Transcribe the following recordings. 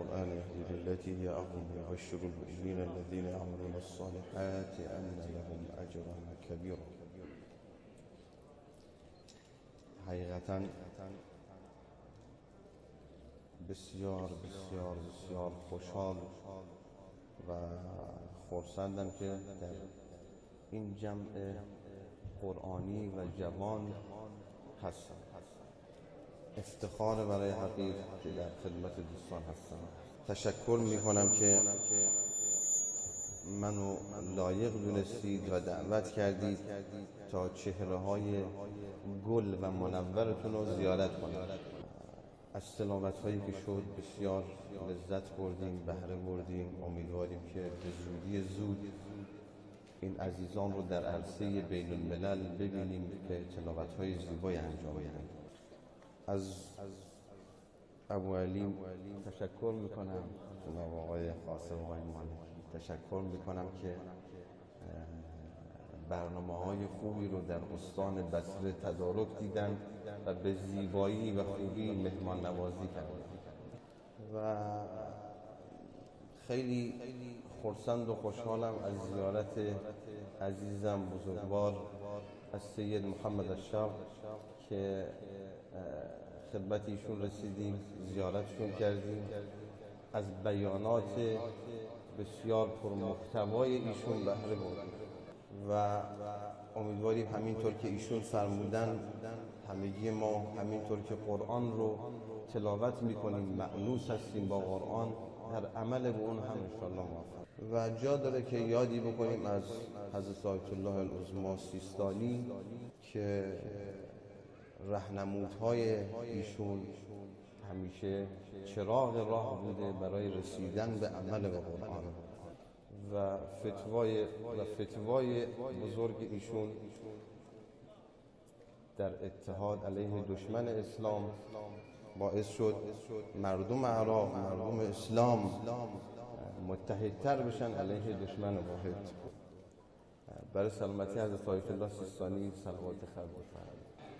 القرآن يهدي للتي هي أقوم ويبشر المؤمنين الذين يعملون الصالحات أن لهم أجرا كبيرا. حقیقتا بسیار بسیار بسیار خوشحال و خورسندم که در این جمع قرآنی و جوان هستم. افتخار برای حقیق که در خدمت دوستان هستم. تشکر می کنم که منو لایق دونستید و دعوت کردید تا چهره های گل و منورتون رو زیارت کنید از تلاوت هایی که شد بسیار لذت بردیم بهره بردیم. امیدواریم که به زودی زود این عزیزان رو در عرصه بین الملل ببینیم که تلاوت های زیبای انجام بدن از ابو علی تشکر می‌کنم. جناب آقای قاسم آقای تشکر می‌کنم که برنامه های خوبی رو در استان بصره تدارک دیدن و به زیبایی و خوبی مهمان نوازی کردن. و خیلی خورسند و خوشحالم از زیارت عزیزم بزرگوار از سید محمد الشاب که خدمت ایشون رسیدیم زیارتشون کردیم. از بیانات بسیار پرمحتوای ایشون بهره بردیم. و امیدواریم همینطور که ایشون فرمودن همگی ما همینطور که قرآن رو تلاوت می‌کنیم معنوس هستیم با قرآن در عمل به اون هم انشاءالله موفق. و جا داره که یادی بکنیم از حضرت آیت الله العظما سیستانی که رهنمودهای ایشون همیشه چراغ راه بوده برای رسیدن به عمل به قرآن. و فتوای و فتوای بزرگ ایشون در اتحاد علیه دشمن اسلام باعث شد مردم عراق مردم اسلام متحدتر بشن علیه دشمن واحد. برای سلامتی حضرت آیت الله سیستانی صلوات خیر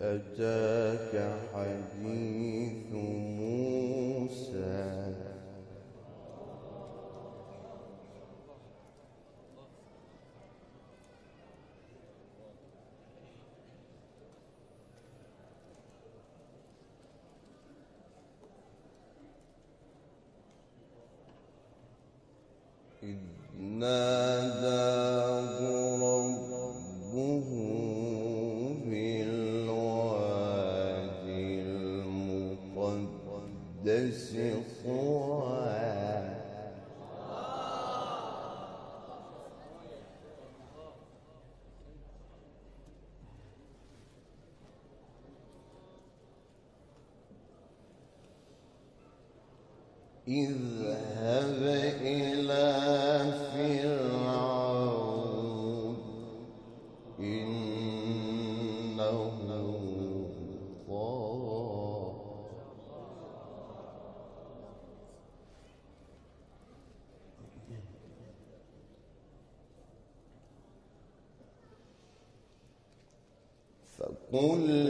أتاك حديث موسى. اذهب إلى فرعون. إنه طغى فقل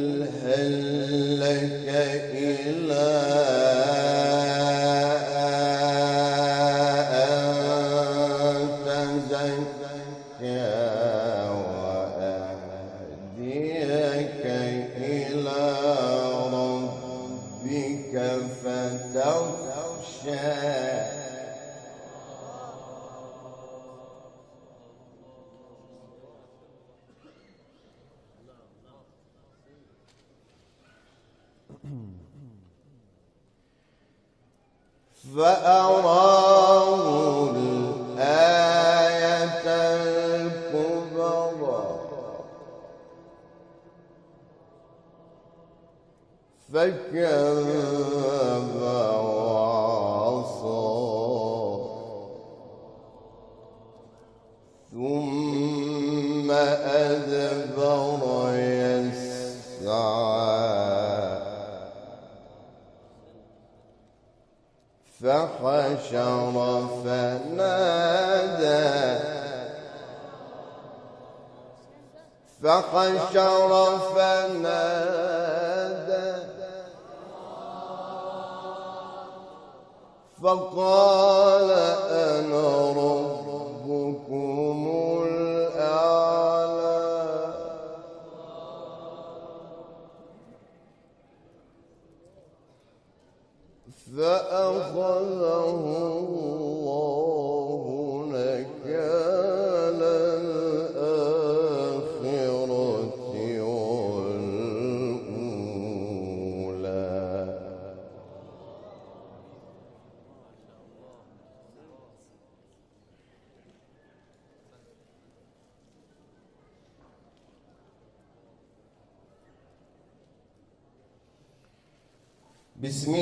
بسم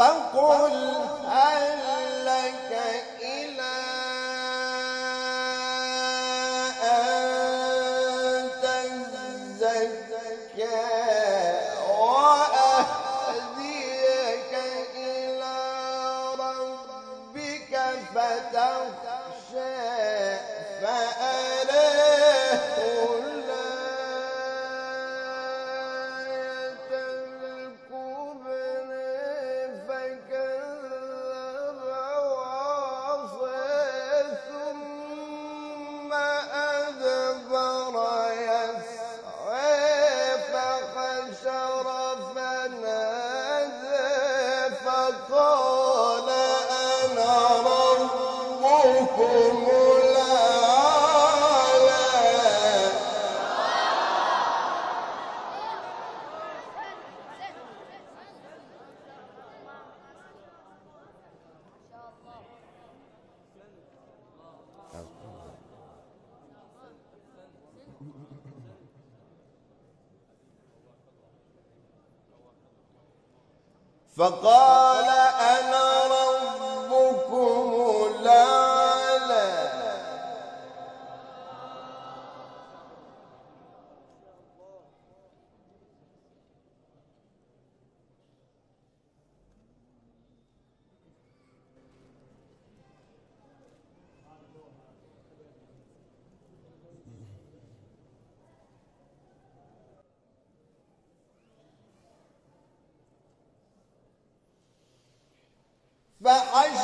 فقل هل ve I.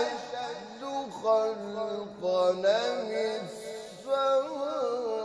أشد خلقا من السماء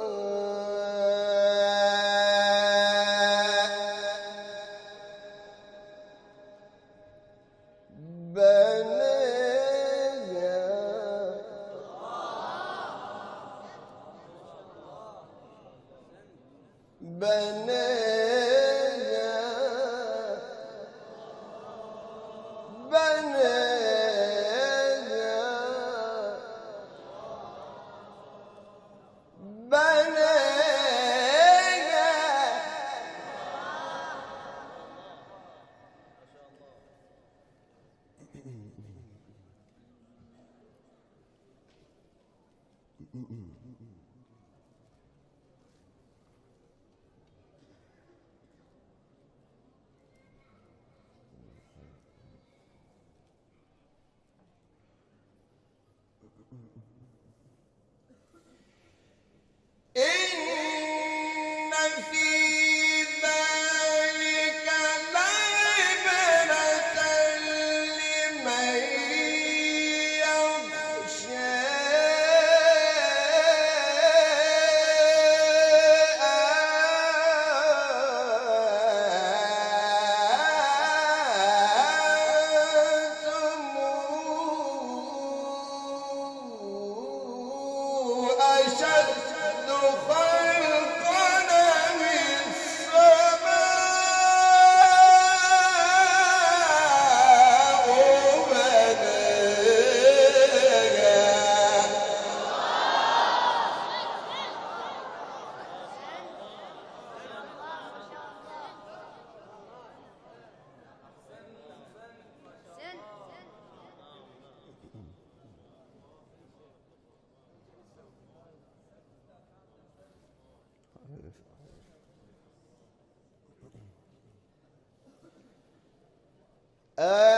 Uh,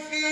في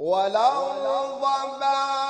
ولو ضبعت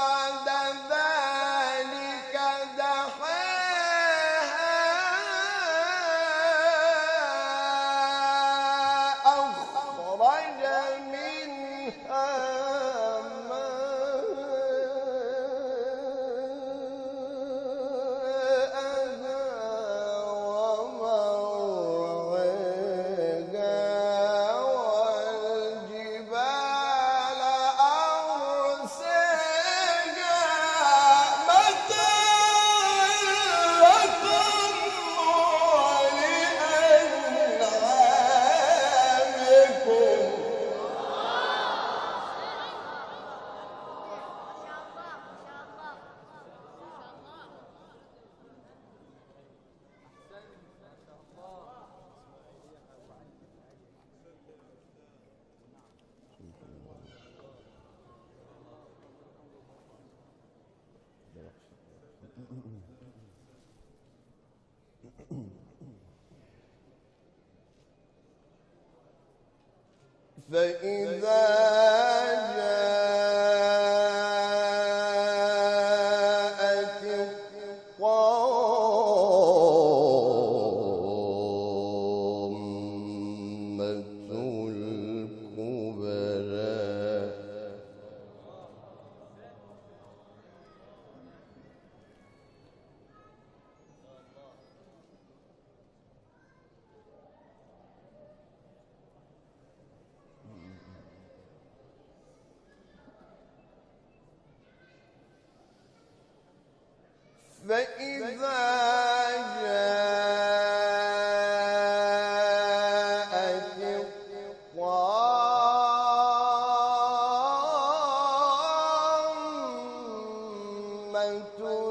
الطامة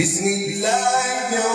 Bismillah.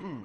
うん。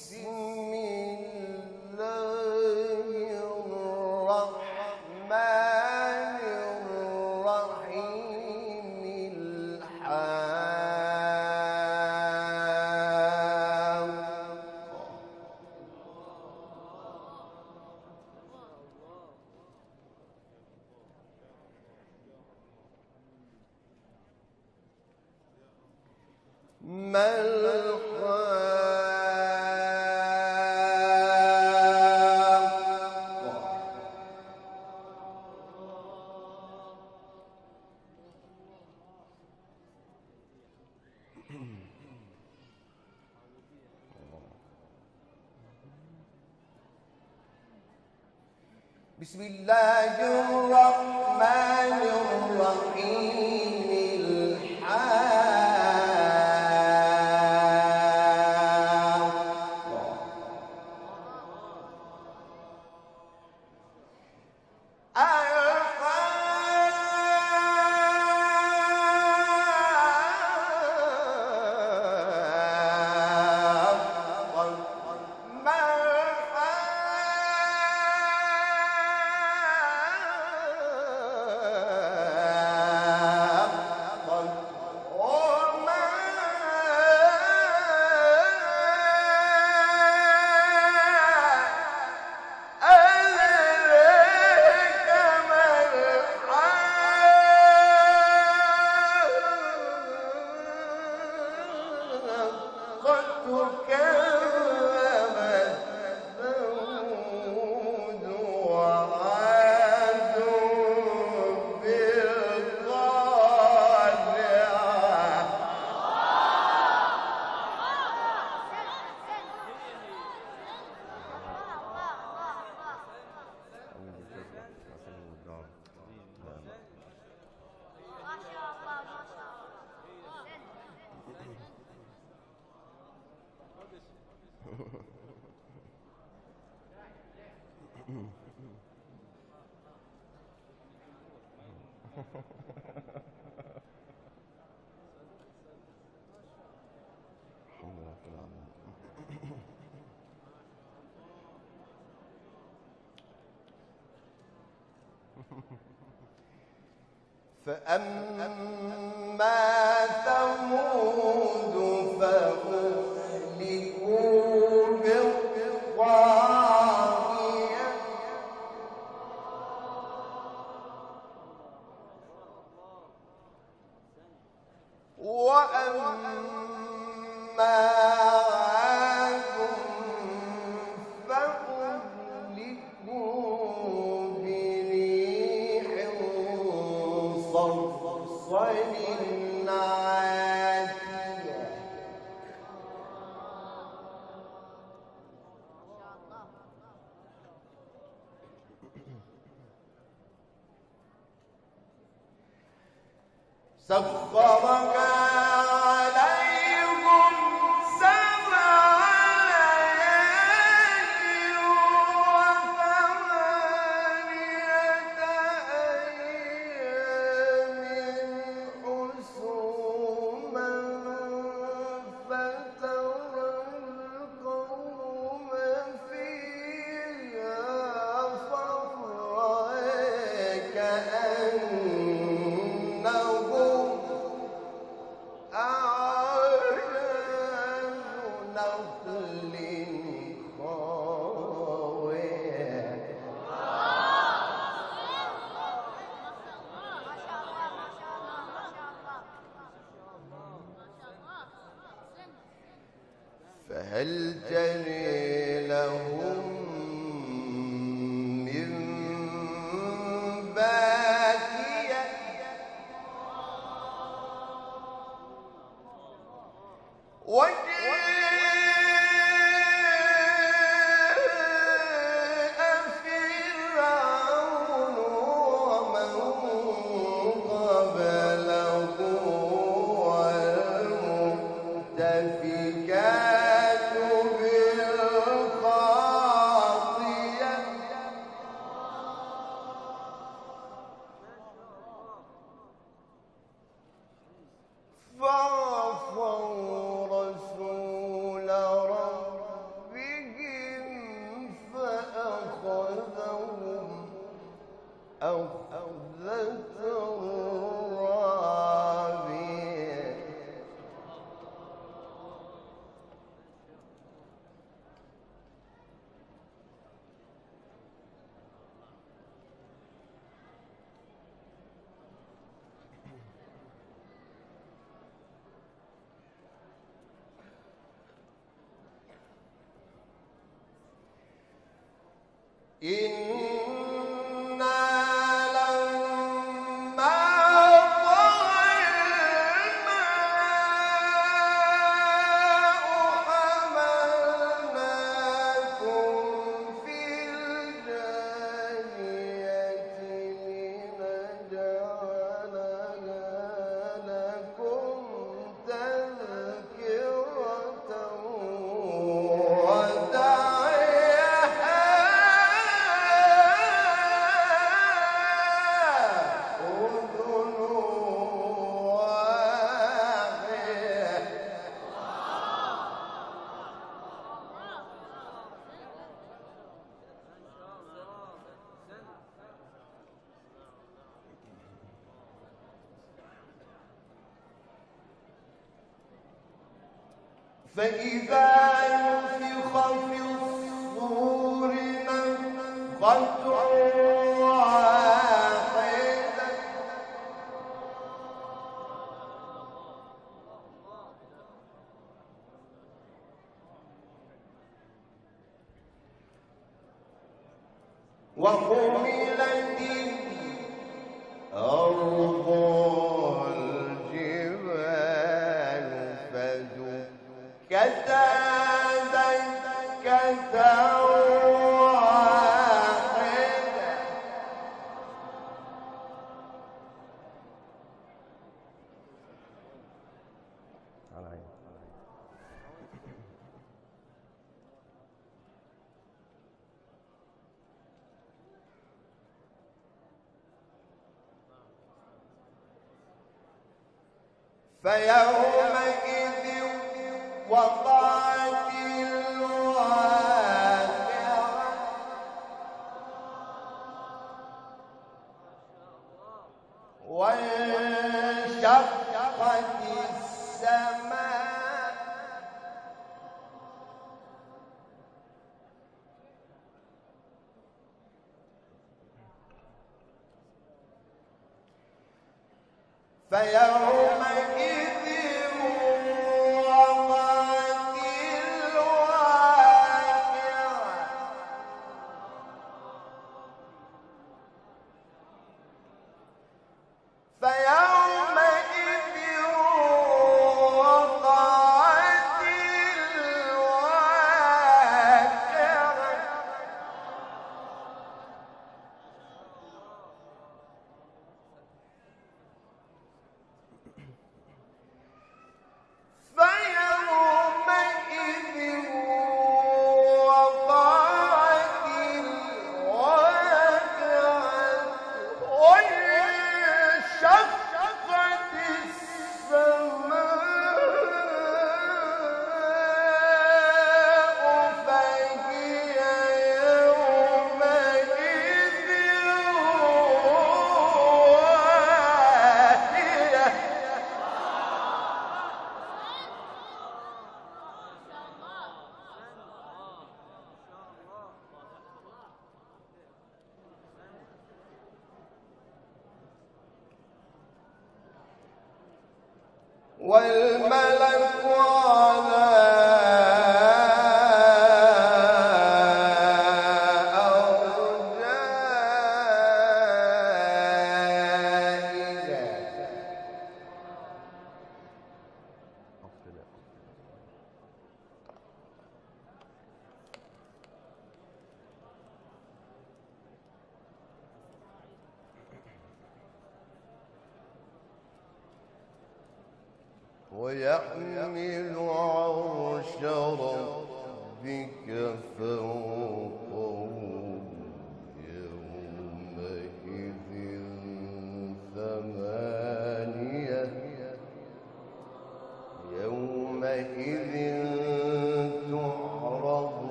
فأما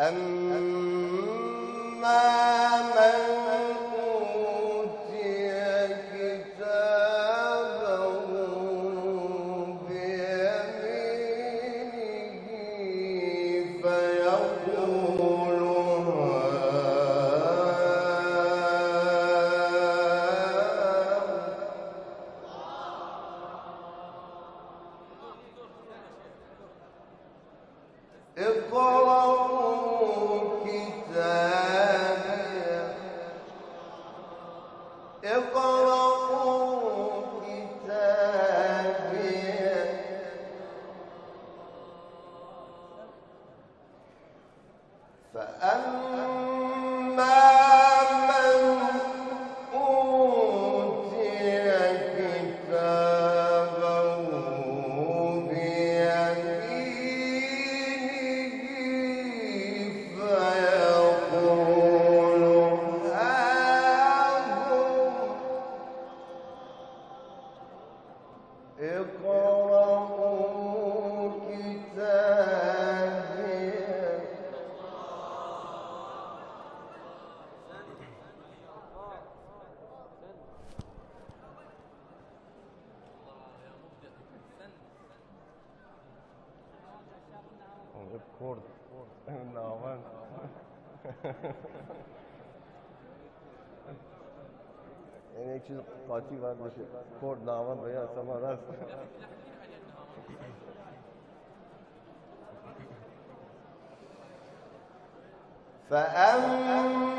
أما فأما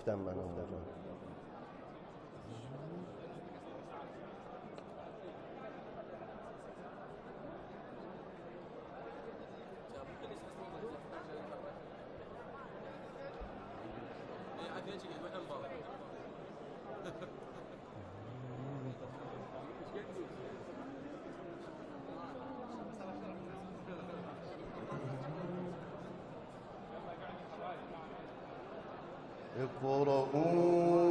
گفتم من اونجا اقرؤوا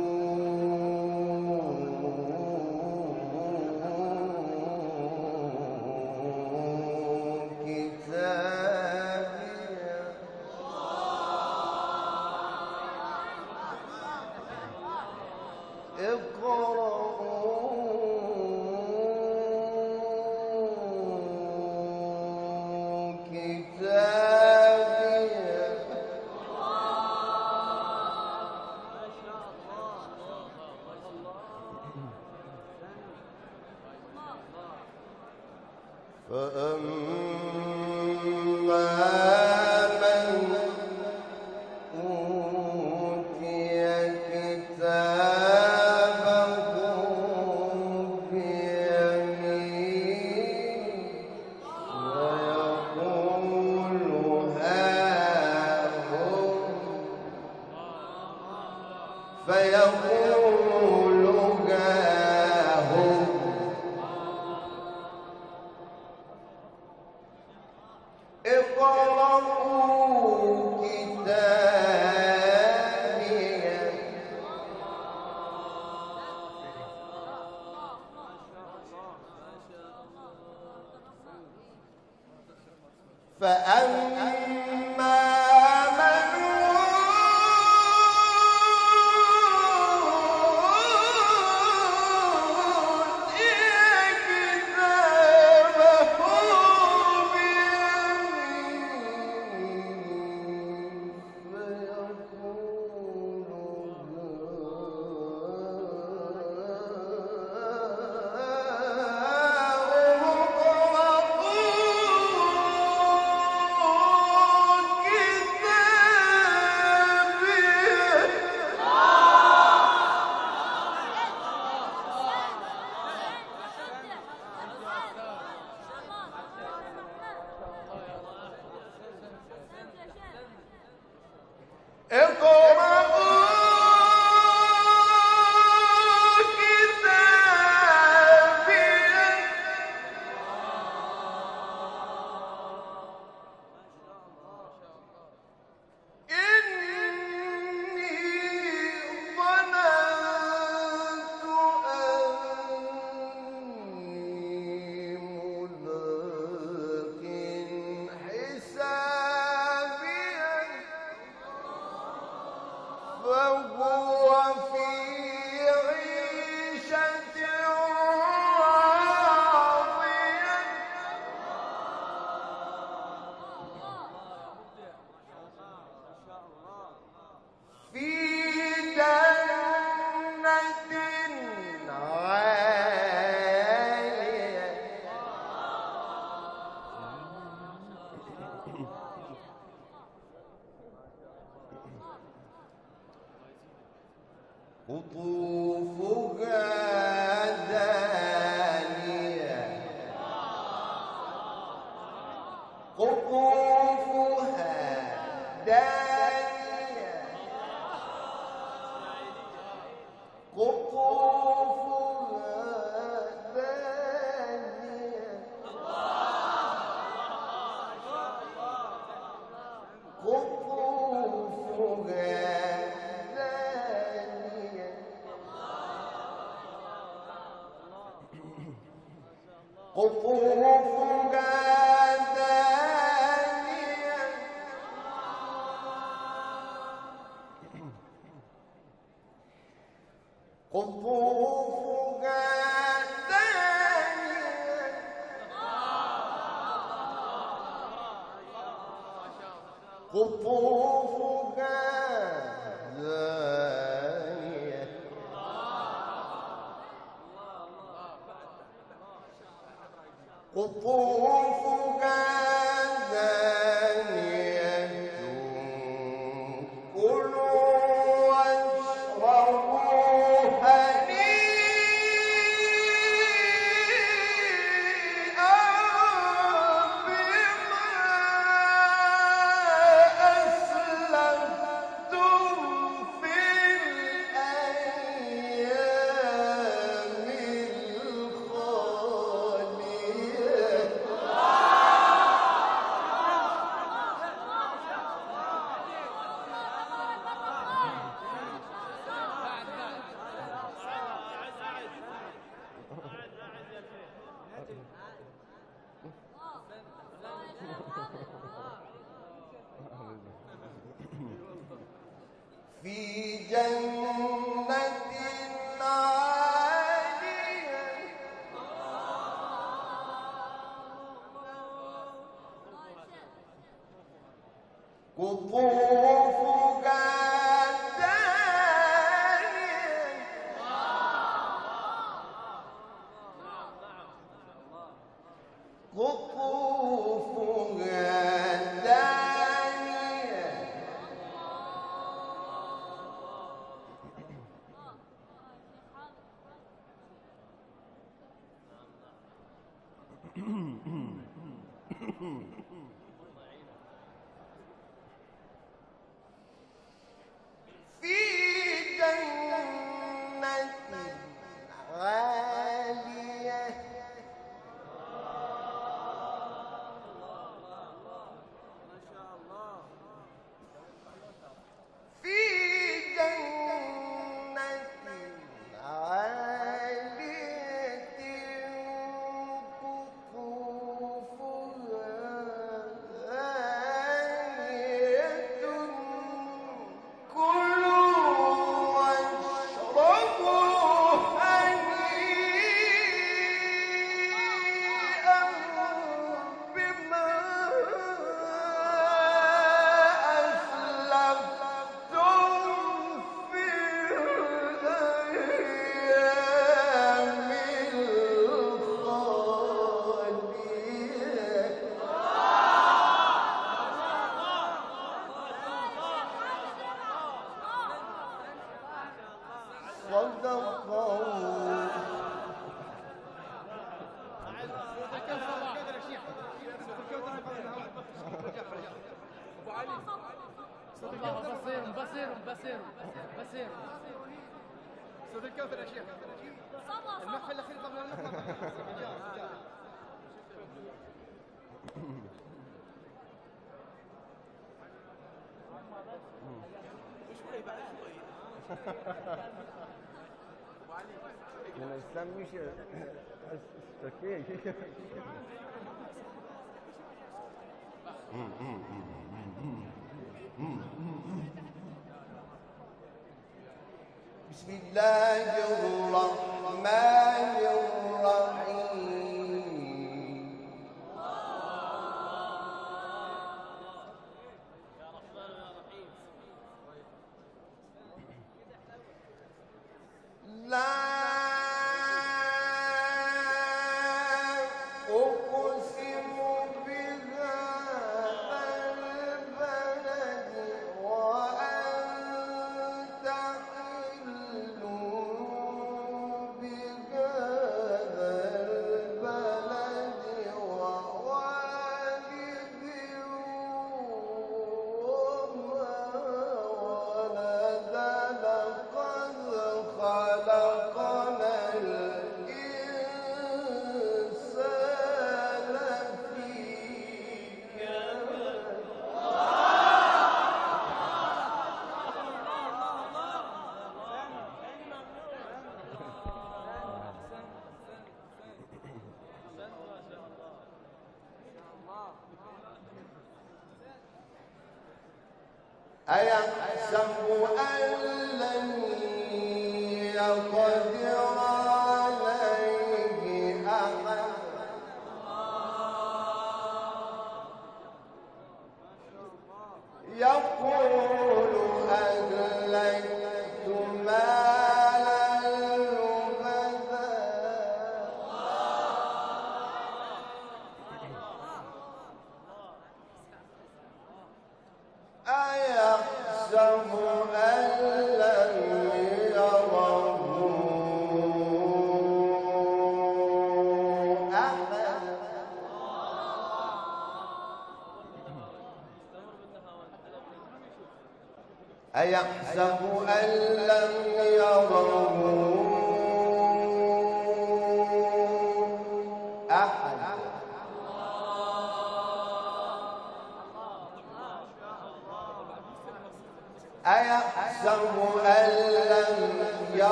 Oh, God. life.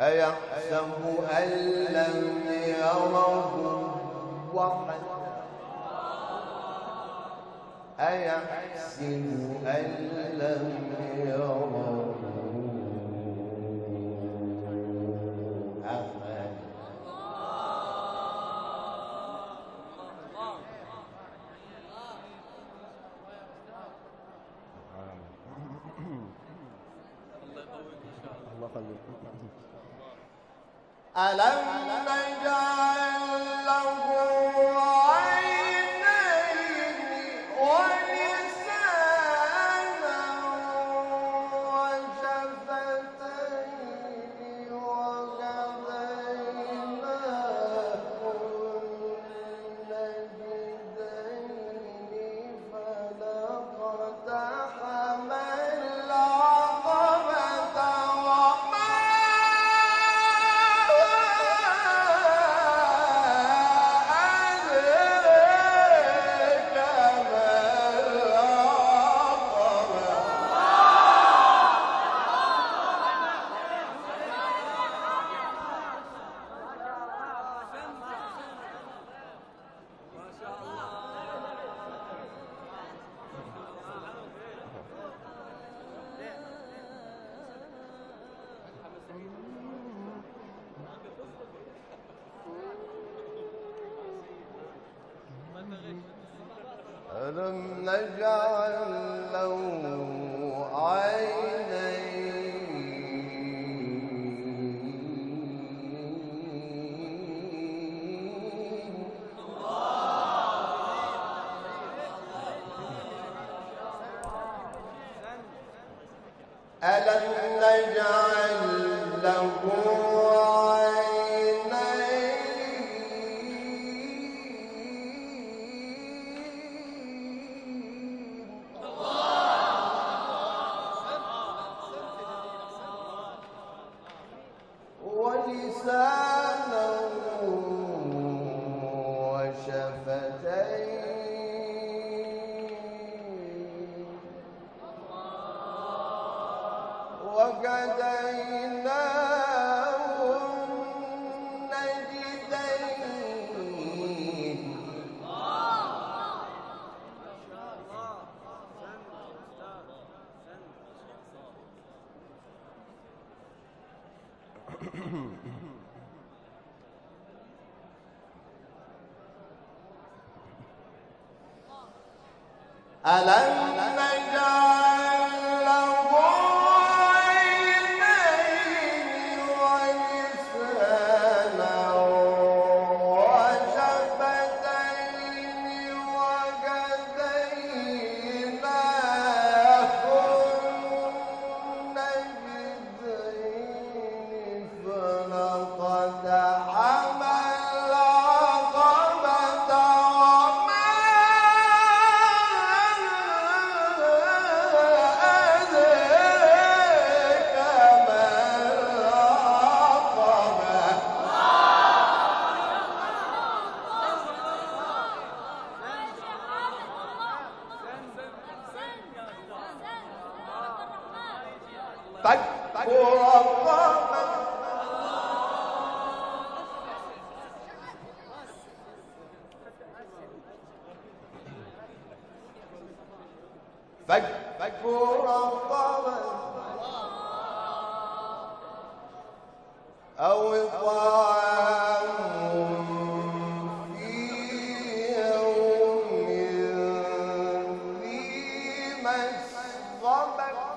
أيحسب أن لم يره وحد أيحسب أن لم يره ألم ألم ما الصبر